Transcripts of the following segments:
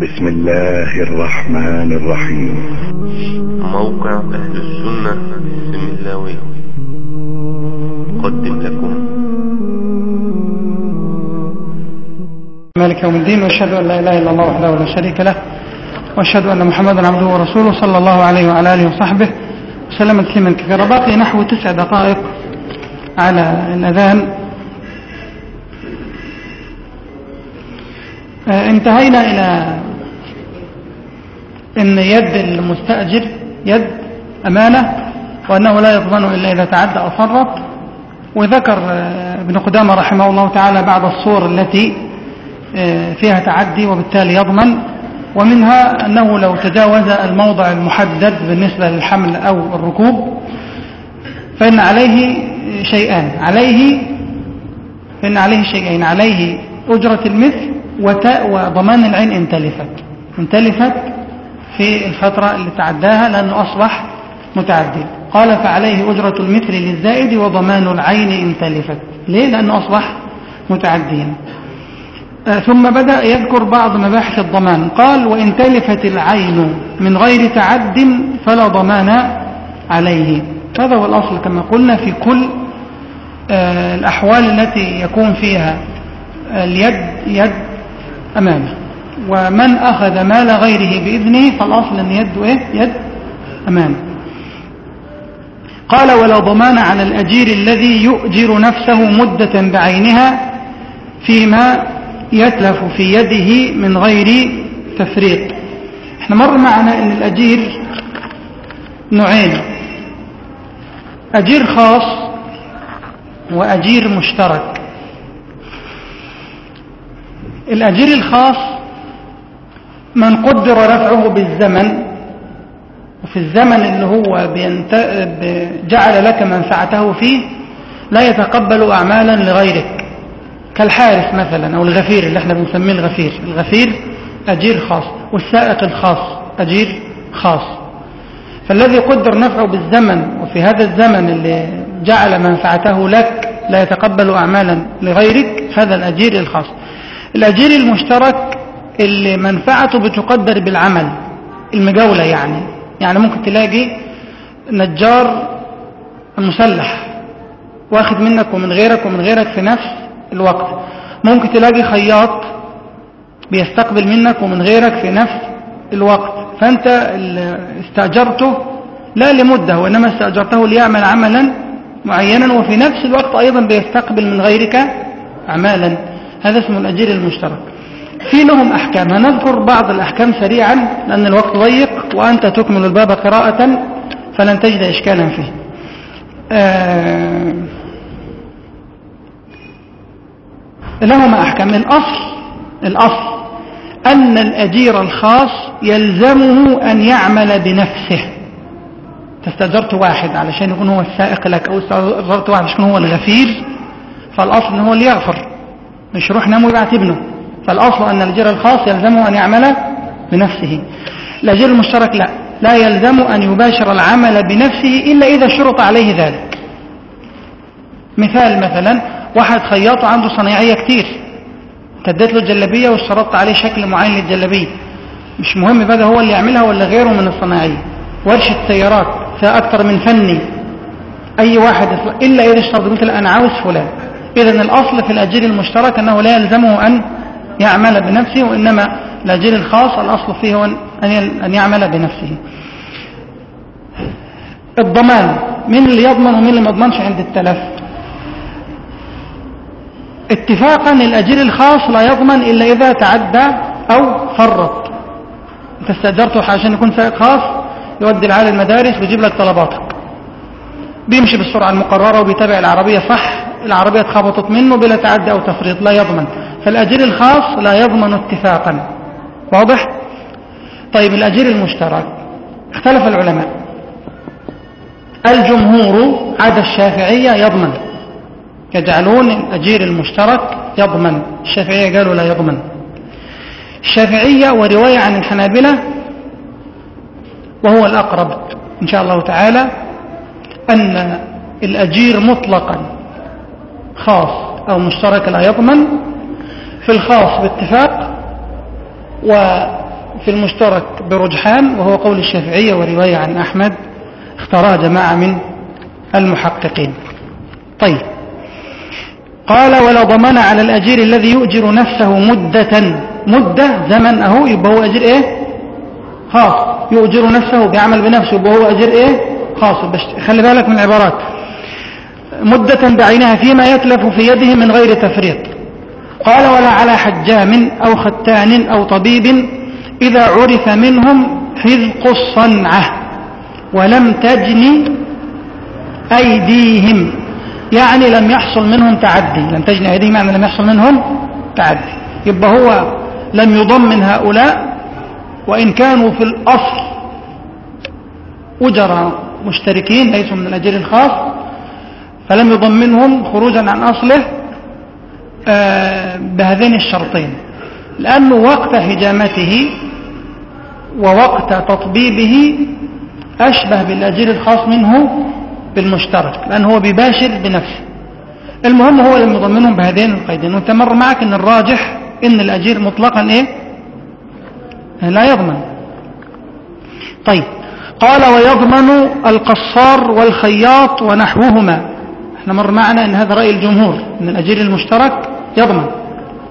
بسم الله الرحمن الرحيم. موقع أهل السنة السملاوي قدم لكم. مالك يوم الدين وأشهد أن لا إله إلا الله وحده لا شريك له وأشهد أن محمدا عبده ورسوله صلى الله عليه وعلى آله وصحبه وسلم تسليما كثيرا. باقي نحو تسع دقائق على الأذان. آه، انتهينا إلى إن يد المستأجر يد أمانة وأنه لا يضمن إلا إذا تعدى أو فرط. وذكر ابن قدامة رحمه الله تعالى بعض الصور التي آه، فيها تعدي وبالتالي يضمن ومنها أنه لو تجاوز الموضع المحدد بالنسبة للحمل أو الركوب فإن عليه شيئان. عليه فإن عليه شيئين. عليه أجرة المثل وضمان العين إن تلفت. إن تلفت في الفترة اللي تعداها لأنه أصبح متعدي قال فعليه أجرة المثل للزائد وضمان العين إن تلفت. ليه؟ لأنه أصبح متعديا آه، ثم بدأ يذكر بعض مباحث الضمان. قال وإن تلفت العين من غير تعد فلا ضمان عليه. هذا هو الأصل كما قلنا في كل آه، الأحوال التي يكون فيها اليد يد أمامه. ومن أخذ مال غيره بإذنه فالأصل أن يده إيه؟ يد أمامه قال ولا ضمان على الأجير الذي يؤجر نفسه مدة بعينها فيما يتلف في يده من غير تفريط. إحنا مر معنا إن الأجير نوعين أجير خاص وأجير مشترك. الأجير الخاص من قدر رفعه بالزمن وفي الزمن اللي هو بينت... جعل لك منفعته فيه لا يتقبل اعمالا لغيرك. كالحارس مثلا أو الغفير اللي إحنا بنسميه الغفير. الغفير أجير خاص والسائق الخاص أجير خاص. فالذي قدر نفعه بالزمن وفي هذا الزمن اللي جعل منفعته لك لا يتقبل أعمالا لغيرك هذا الأجير الخاص. الأجير المشترك اللي منفعته بتقدر بالعمل المجاولة يعني. يعني ممكن تلاقي نجار مسلح واخد منك ومن غيرك ومن غيرك في نفس الوقت. ممكن تلاقي خياط بيستقبل منك ومن غيرك في نفس الوقت. فأنت استأجرته لا لمدة وإنما استأجرته ليعمل عملا معينا وفي نفس الوقت أيضا بيستقبل من غيرك أعمالا. هذا اسمه الأجير المشترك. في لهم أحكام. هنذكر بعض الأحكام سريعا لأن الوقت ضيق وأنت تكمل الباب قراءة فلن تجد إشكالا فيه. آه لهما أحكام. الأصل الأصل أن الأجير الخاص يلزمه أن يعمل بنفسه. تستأجرت واحد علشان يكون هو السائق لك أو استأجرت واحد عشان هو الغفير فالأصل أنه هو اللي يغفر مش يروح نام ويبعت ابنه. فالأصل أن الأجير الخاص يلزمه أن يعمل بنفسه. الأجير المشترك لا. لا يلزم أن يباشر العمل بنفسه إلا إذا شرط عليه ذلك. مثال مثلا واحد خياط عنده صنايعية كتير. اديت له الجلابية واشترطت عليه شكل معين للجلابية. مش مهم بقى هو اللي يعملها ولا غيره من الصناعيه ورشة سيارات فيها من فني. أي واحد إلا إذا اشترط مثل أنا عاوز فلان. اذا الأصل في الأجير المشترك أنه لا يلزمه أن يعمل بنفسه وإنما الأجير الخاص الأصل فيه هو أن يعمل بنفسه. الضمان مين اللي يضمن ومين اللي ما يضمنش عند التلف؟ اتفاقا الأجير الخاص لا يضمن إلا إذا تعدى أو فرط. أنت استأجرته عشان يكون سائق خاص يودي العيال المدارس ويجيب لك طلباتك. بيمشي بالسرعة المقررة وبيتابع العربية صح العربية اتخبطت منه بلا تعدي أو تفريط لا يضمن. فالأجير الخاص لا يضمن اتفاقا. واضح؟ طيب الأجير المشترك. اختلف العلماء. الجمهور عدا الشافعية يضمن. يجعلون الأجير المشترك يضمن. الشافعية قالوا لا يضمن. الشافعية ورواية عن الحنابلة وهو الأقرب إن شاء الله تعالى أن الأجير مطلقا خاص أو مشترك لا يضمن. في الخاص باتفاق في المشترك برجحان وهو قول الشافعية ورواية عن أحمد اختارها جماعة من المحققين. طيب. قال ولا ضمان على الأجير الذي يؤجر نفسه مدة مدة زمن أهو يبقى هو أجير إيه؟ خاص. يؤجر نفسه بيعمل بنفسه يبقى هو أجير إيه؟ خاص. خلي بالك من العبارات. مدة بعينها فيما يتلف في يده من غير تفريط. قال ولا على حجام أو ختان أو طبيب إذا عرف منهم حذق الصنعة ولم تجني أيديهم. يعني لم يحصل منهم تعدي. لم تجني أيديهم يعني لم يحصل منهم تعدي. يبقى هو لم يضمن هؤلاء وإن كانوا في الأصل أجر مشتركين ليسوا من الأجير الخاص فلم يضمنهم خروجا عن أصله بهذين الشرطين. لأنه وقت هجامته ووقت تطبيبه أشبه بالأجير الخاص منه بالمشترك. لأنه هو بيباشر بنفسه. المهم هو لم يضمنهم بهذين القيدين. وانت مر معك إن الراجح إن الأجير مطلقا إيه؟ لا يضمن. طيب. قال ويضمن القصار والخياط ونحوهما. إحنا مر معنا إن هذا رأي الجمهور. إن الأجير المشترك يضمن.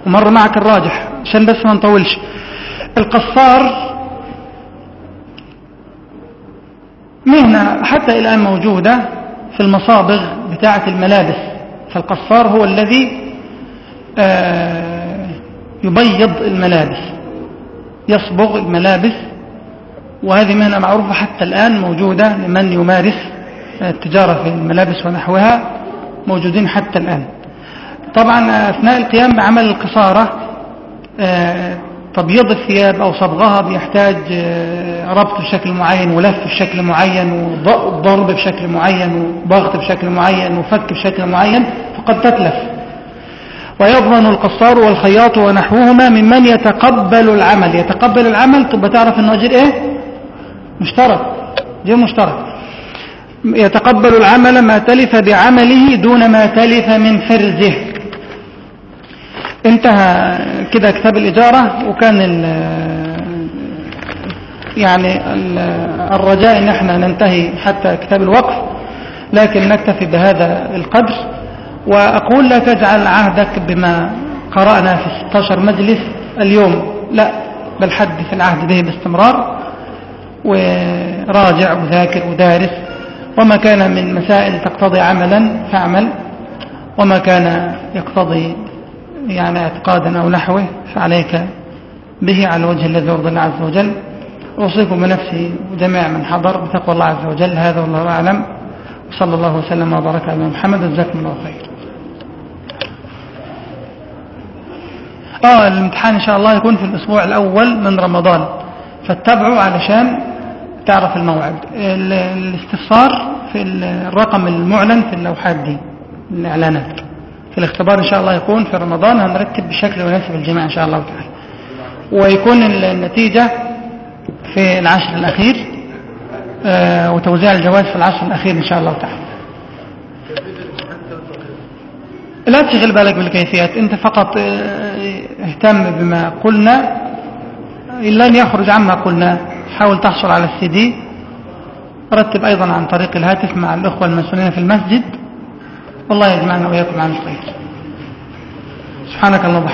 ومر معك الراجح. عشان بس ما نطولش. القصار مهنة حتى الآن موجودة في المصابغ بتاعة الملابس. فالقصار هو الذي آه، يبيض الملابس. يصبغ الملابس. وهذه مهنة معروفة حتى الآن موجودة لمن يمارس التجارة في الملابس ونحوها موجودين حتى الآن. طبعا أثناء القيام بعمل القصارة آه، تبييض الثياب أو صبغها بيحتاج آه، ربط بشكل معين ولف بشكل معين وضرب بشكل معين وضغط بشكل معين وفك بشكل معين فقد تتلف. ويضمن القصار والخياط ونحوهما ممن يتقبل العمل. يتقبل العمل تبقى تعرف إنه اجر إيه؟ مشترك. جير مشترك. يتقبل العمل ما تلف بعمله دون ما تلف من فرزه انتهى كده كتاب الإجارة وكان يعني ال الرجاء إن إحنا ننتهي حتى كتاب الوقف لكن نكتفي بهذا القدر. وأقول لا تجعل عهدك بما قرأنا في 16 مجلس اليوم لا بل حدث العهد به باستمرار وراجع وذاكر ودارس. وما كان من مسائل تقتضي عملا فاعمل. وما كان يقتضي يعني اعتقادا أو نحوه فعليك به على الوجه الذي يرضي الله عز وجل. أوصيكم بنفسي وجميع من حضر بتقوى الله عز وجل هذا والله أعلم. وصلى الله وسلم وبارك على محمد جزاكم الله خير. آه الامتحان إن شاء الله يكون في الأسبوع الأول من رمضان. فاتبعوا علشان تعرف الموعد. الاستفسار في الرقم المعلن في اللوحات دي الإعلانات. الاختبار إن شاء الله يكون في رمضان هنرتب بشكل يناسب الجميع إن شاء الله تعالى. ويكون النتيجة في العشر الأخير آه، وتوزيع الجوائز في العشر الأخير إن شاء الله تعالى. لا تشغل بالك بالكيفيات أنت فقط آه، اهتم بما قلنا لن يخرج عما قلنا. حاول تحصل على السي دي. رتب أيضا عن طريق الهاتف مع الأخوة المسؤولين في المسجد. والله يجمعنا وإياكم عن الخير سبحانك اللهم